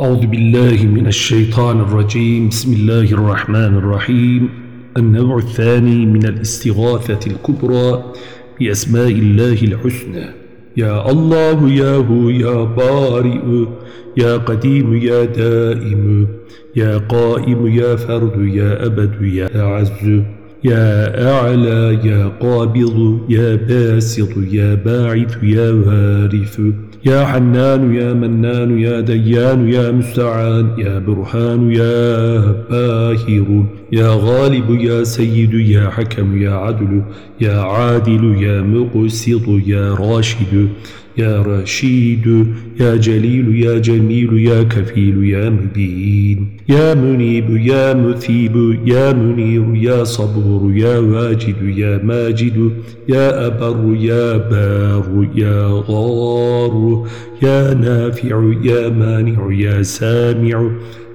أعوذ بالله من الشيطان الرجيم. بسم الله الرحمن الرحيم. النوع الثاني من الاستغاثة الكبرى بأسماء الله الحسنى. يا الله يا هو يا بارئ. يا قديم يا دائم. يا قائم يا فرد يا أبد يا أعز. يا أعلى يا قابض يا باسط يا باعث يا وارث يا حنان يا منان يا ديان يا مستعان يا برهان يا باهر يا غالب يا سيد يا حكم يا عدل يا عادل يا مقسط يا راشد يا رشيد يا جليل يا جميل يا كفيل يا مبين. يا منيب يا مثيب يا منير يا صبور يا واجد يا ماجد يا أبر يا بار يا غار يا نافع يا مانع يا سامع.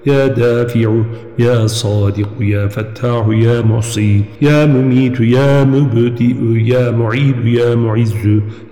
يا دافع يا صادق يا فتاح يا محصي يا مميت يا مبدئ يا معيد يا معز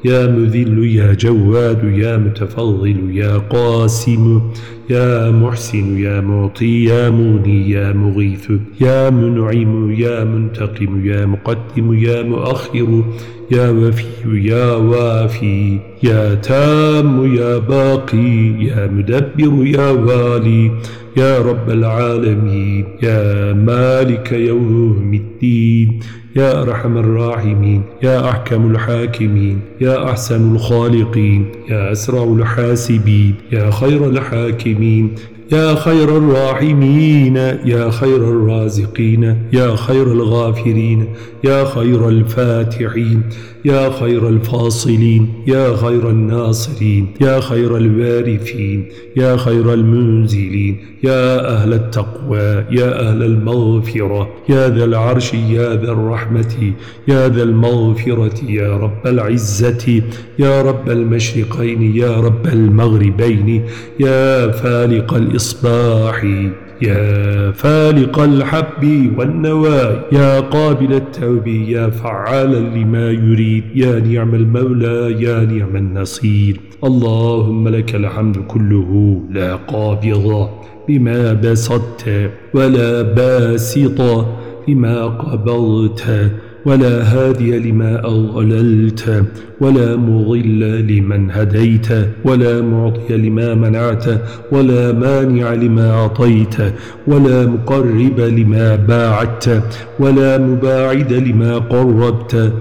يا مذل يا جواد يا متفضل يا قاسم يا محسن يا معطي يا موني يا مغيث يا منعم يا منتقم يا مقدم يا مؤخر يا وفي يا وافي يا تام يا باقي يا مدبر يا والي يا رب العالمين يا مالك يوم الدين يا أرحم الراحمين يا أحكم الحاكمين يا أحسن الخالقين يا أسرع الحاسبين يا خير الحاكمين يا خير الراحمين يا خير الرازقين يا خير الغافرين يا خير الفاتحين يا خير الفاصلين يا خير الناصرين يا خير الوارثين يا خير المنزلين يا أهل التقوى يا أهل المغفرة يا ذا العرش يا ذا الرحمة يا ذا المغفرة يا رب العزة يا رب المشرقين يا رب المغربين يا فالق الإصباح. يا فالق الحب والنوى يا قابل التوب يا فعالا لما يريد يا نعم المولى يا نعم النصير. اللهم لك الحمد كله لا قابض بما بسطت ولا باسط بما قبضت. ولا هادي لما أضللت ولا مضل لمن هديت ولا معطي لما منعت ولا مانع لما أعطيت ولا مقرب لما باعدت ولا مباعد لما قربت.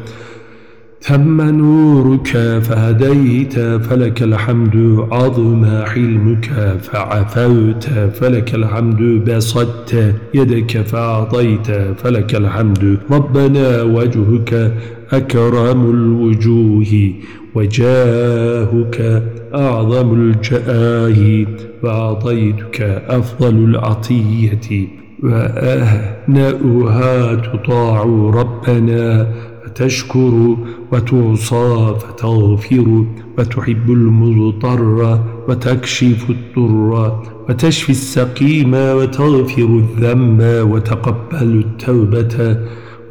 تم نورك فهديت فلك الحمد عظم حلمك فعفوت فلك الحمد بسطت يدك فأعطيت فلك الحمد ربنا وجهك أكرم الوجوه وجاهك أعظم الجاه وأعطيتك أفضل العطية وأهنأها تطاع ربنا فتشكر وتعصى فتغفر وتحب المضطر وتكشف الضر وتشفي السقيم وتغفر الذنب وتقبل التوبة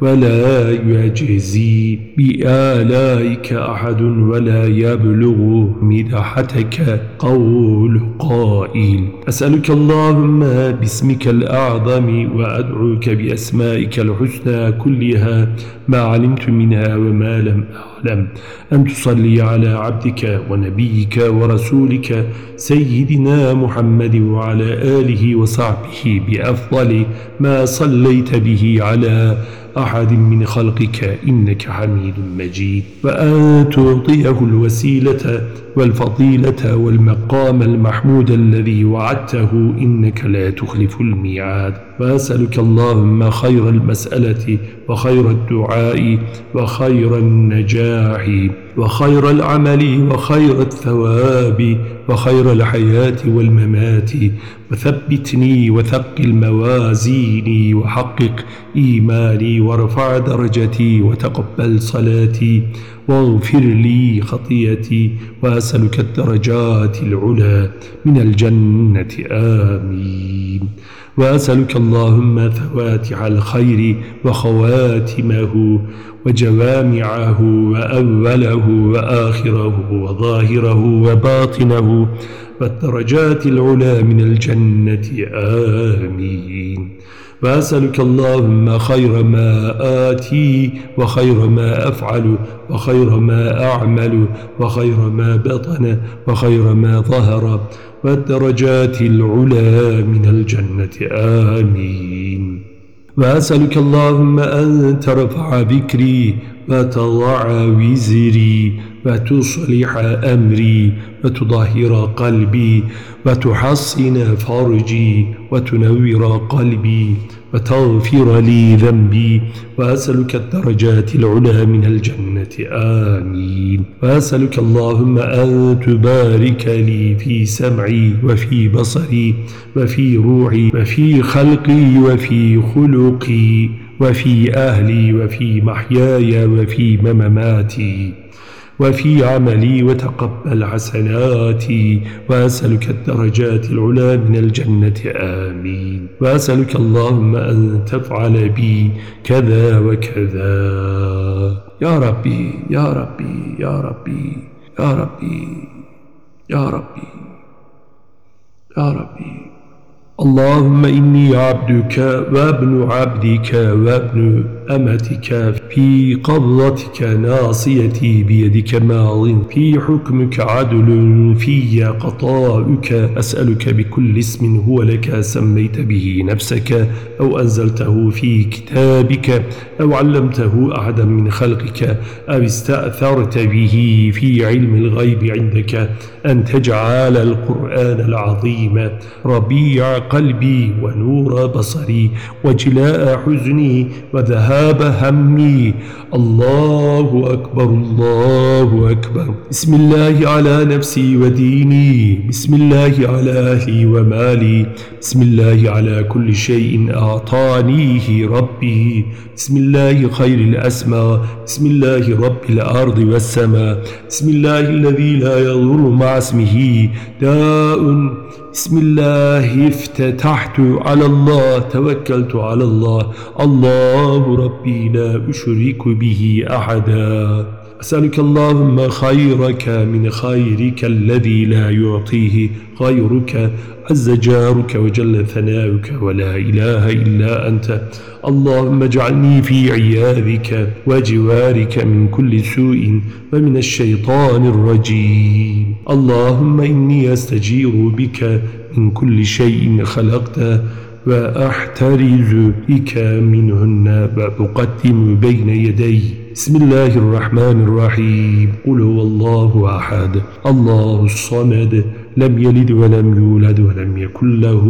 ولا يجزي بآلائك أحد ولا يبلغ مدحتك قول قائل. أسألك اللهم باسمك الأعظم وأدعوك بأسمائك الحسنى كلها ما علمت منها وما لم أعلم. أن تصلي على عبدك ونبيك ورسولك سيدنا محمد وعلى آله وصحبه بأفضل ما صليت به على أحد من خلقك إنك حميد مجيد. وأن تعطيه الوسيلة والفضيلة والمقام المحمود الذي وعدته إنك لا تخلف الميعاد. وأسألك اللهم خير المسألة وخير الدعاء وخير وخير العمل وخير الثواب وخير الحياة والممات. وثبتني وثقل موازيني وحقق إيماني وارفع درجتي وتقبل صلاتي واغفر لي خطيتي وأسألك الدرجات العلا من الجنة. آمين. وأسألك اللهم فواتح الخير وخواتمه وجوامعه وأوله وآخره وظاهره وباطنه والدرجات العلا من الجنة. آمين. وأسألك اللهم خير ما آتي وخير ما أفعل وخير ما أعمل وخير ما بطن وخير ما ظهر والدرجات العلا من الجنة. آمين. وأسألك اللهم أن ترفع ذكري وتضع وزري وتصلح أمري وتطهر قلبي وتحصن فرجي وتنور قلبي. وتغفر لي ذنبي وأسألك الدرجات العلى من الجنة. آمين. وأسألك اللهم أن تبارك لي في سمعي وفي بصري وفي روعي وفي خلقي وفي خلقي وفي أهلي وفي محياي وفي ممماتي وفي عملي وتقبل حسناتي وأسألك الدرجات العلا من الجنة آمين. وأسألك اللهم أن تفعل بي كذا وكذا. يا ربي يا ربي يا ربي يا ربي يا ربي يا ربي. اللهم إني عبدك وابن عبدك وابن أمتك في قبضتك ناصيتي بيدك ماض في حكمك عدل في قطاؤك أسألك بكل اسم هو لك سميت به نفسك أو أنزلته في كتابك أو علمته أحدا من خلقك أو استأثرت به في علم الغيب عندك أن تجعل القرآن العظيم ربيع قلبي ونور بصري وجلاء حزني وذهاب همي. الله أكبر الله أكبر. بسم الله على نفسي وديني. بسم الله على أهلي ومالي. بسم الله على كل شيء أعطانيه ربي. بسم الله خير الأسماء. بسم الله رب الأرض والسماء. بسم الله الذي لا يضر مع اسمه. داء بسم الله افتتحت على الله توكلت على الله. الله ربي لا أشرك به أحدا. أسألك اللهم خيرك من خيرك الذي لا يعطيه غيرك. عز جارك وجل ثناؤك ولا إله إلا أنت. اللهم اجعلني في عياذك وجوارك من كل سوء ومن الشيطان الرجيم. اللهم إني أستجير بك من كل شيء خلقته وأحترز بك منهن وأقدم بين يدي. بسم الله الرحمن الرحيم. قل هو الله أحد. الله الصمد لم يلد ولم يولد ولم يكن له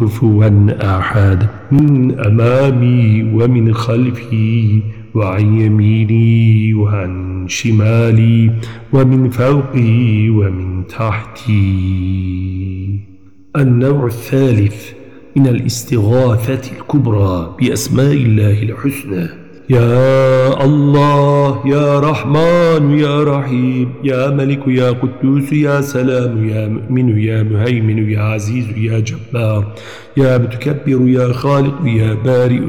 كفوا أحد. من أمامي ومن خلفي وعن يميني وعن شمالي ومن فوقي ومن تحتي. النوع الثالث من الاستغاثة الكبرى بأسماء الله الحسنى. يا الله يا رحمن يا رحيم يا ملك يا قدوس يا سلام يا مؤمن يا مهيمن يا عزيز يا جبار يا متكبر يا خالق يا بارئ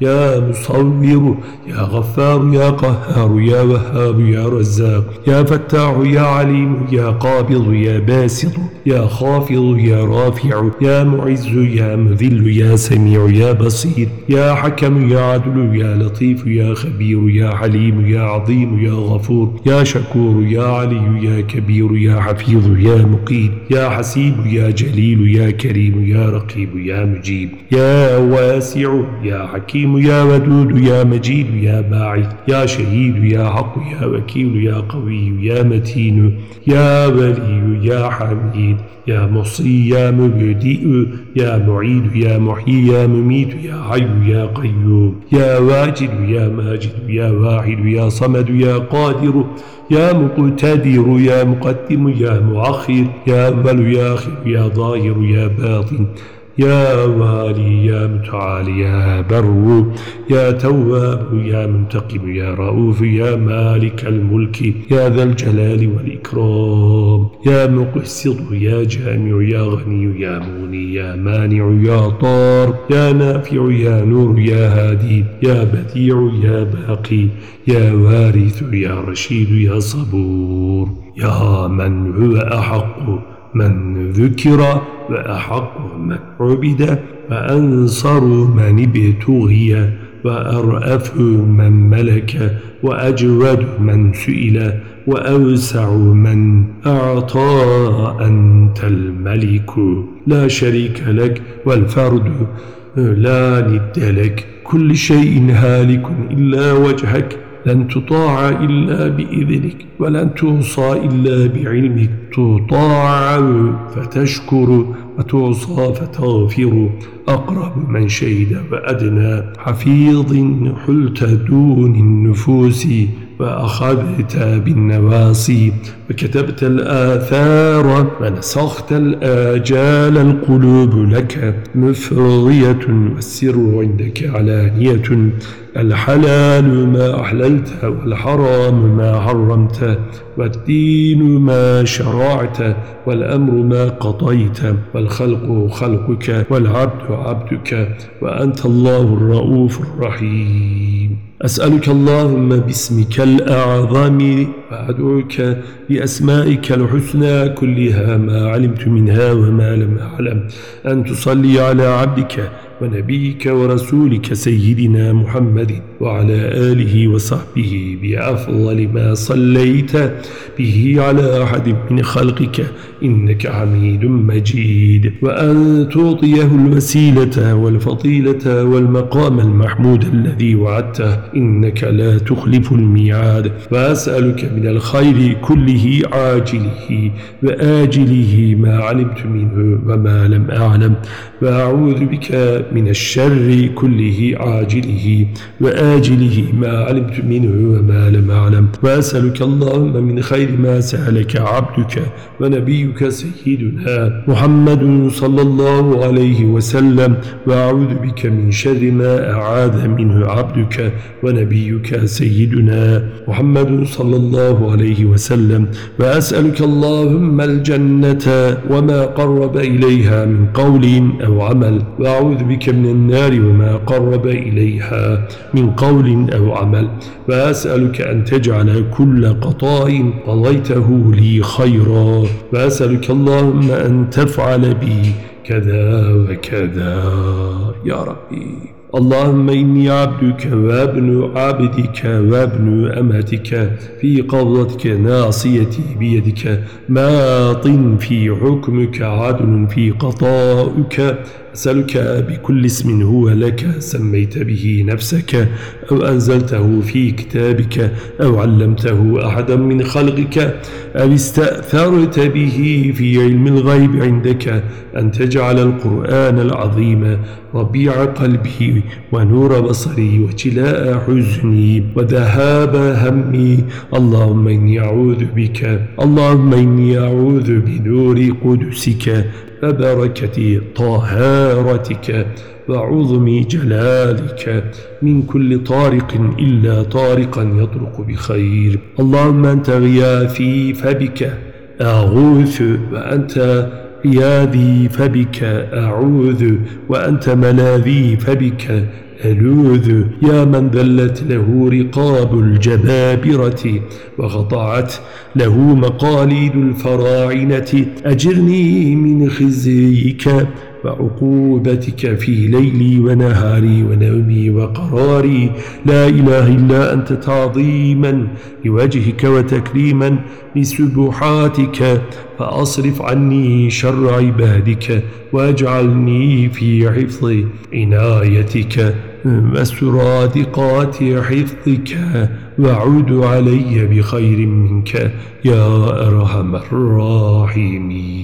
يا مصور يا غفار يا قهار يا وهاب يا رزاق يا فتاح يا عليم يا قابض يا باسط يا خافض يا رافع يا معز يا مذل يا سميع يا بصير يا حكم يا عدل يا لطيف يا خبير يا حليم يا عظيم يا غفور يا شكور يا علي يا كبير يا حفيظ يا مقيت يا حسيب يا جليل يا كريم يا رقيب يا مجيب يا واسع يا حكيم يا ودود يا مجيد يا باعث يا شهيد يا حق يا وكيل يا قوي يا متين يا ولي يا حميد يا مصي يا مبدئ يا معيد يا محيي يا مميت يا حي يا قيوم يا واجد يا ماجد يا واحد يا صمد يا قادر يا مقتدر يا مقدم يا مؤخر يا أول يا آخر يا ظاهر يا باطن. يا والي يا متعالي يا بر يا تواب يا منتقم يا رؤوف يا مالك الملك يا ذا الجلال والإكرام يا مقسط يا جامع يا غني يا مغني يا مانع يا طار يا نافع يا نور يا هادي يا بديع يا باقي يا وارث يا رشيد يا صبور يا من هو أحق. من ذكر وأحق من عبد وأنصر من ابتغي وأرأف من ملك وأجود من سئل وأوسع من أعطى أنت الملك. لا شريك لك والفرد لا ند لك. كل شيء هالك إلا وجهك. لن تطاع إلا بإذنك ولن توصى إلا بعلمك. تطاع فتشكر وتعصى فتغفر. أقرب من شهد وأدنى. حفيظ حلت دون النفوس. وأخذت بالنواصي وكتبت الآثار ونسخت الآجال القلوب لك مفرغية والسر عندك علانية. الحلال ما أحللت والحرام ما حرمت والدين ما شرعت والأمر ما قضيت والخلق خلقك والعبد عبدك وأنت الله الرؤوف الرحيم. أسألك اللهم باسمك الأعظم وأدعوك بأسمائك الحسنى كلها ما علمت منها وما لم أعلم. أن تصلي على عبدك ونبيك ورسولك سيدنا محمد. وعلى آله وصحبه بأفضل ما صليت به على أحد من خلقك إنك حميد مجيد. وأن تعطيه الوسيلة والفضيلة والمقام المحمود الذي وعدته إنك لا تخلف الميعاد. وأسألك من الخير كله عاجله وآجله ما علمت منه وما لم أعلم. وأعوذ بك من الشر كله عاجله وآجله ما علمت منه وما لم أعلم. وأسألك اللهم من خير ما سألك عبدك ونبيك سيدنا محمد صلى الله عليه وسلم. وأعوذ بك من شر ما أعاذ منه عبدك ونبيك سيدنا محمد صلى الله عليه وسلم. وأسألك اللهم الجنة وما قرب إليها من قول أو عمل. وأعوذ بك من النار وما قرب إليها من قول أو عمل وأسألك أن تجعل كل قضاء قضيته لي خيرا وأسألك اللهم أن تفعل بي كذا وكذا يا ربي. اللهم إني عبدك وابن عبدك وابن أمتك في قبضتك ناصيتي بيدك ماط في حكمك عدل في قضاءك أسألك بكل اسم هو لك سميت به نفسك أو أنزلته في كتابك أو علمته أحدا من خلقك أو استأثرت به في علم الغيب عندك أن تجعل القرآن العظيم ربيع قلبي ونور بصري وجلاء حزني وذهاب همي اللهم إني أعوذ بك اللهم إني أعوذ بنور قدسك وبركة طهارتك وعظم جلالك. من كل طارق إلا طارقا يطرق بخير. اللهم أنت غياثي فبك أغوث وأنت عياذي فبك أعوذ وأنت ملاذي فبك ألوذ يا من ذلت له رقاب الجبابرة وخضعت له مقاليد الفراعنة. أجرني من خزيك وعقوبتك في ليلي ونهاري ونومي وقراري. لا إله إلا أنت تعظيما لوجهك وتكريما لسبحاتك فأصرف عني شر عبادك واجعلني في حفظ عنايتك وسرادقات حفظك وعد علي بخير منك يا أرحم الراحمين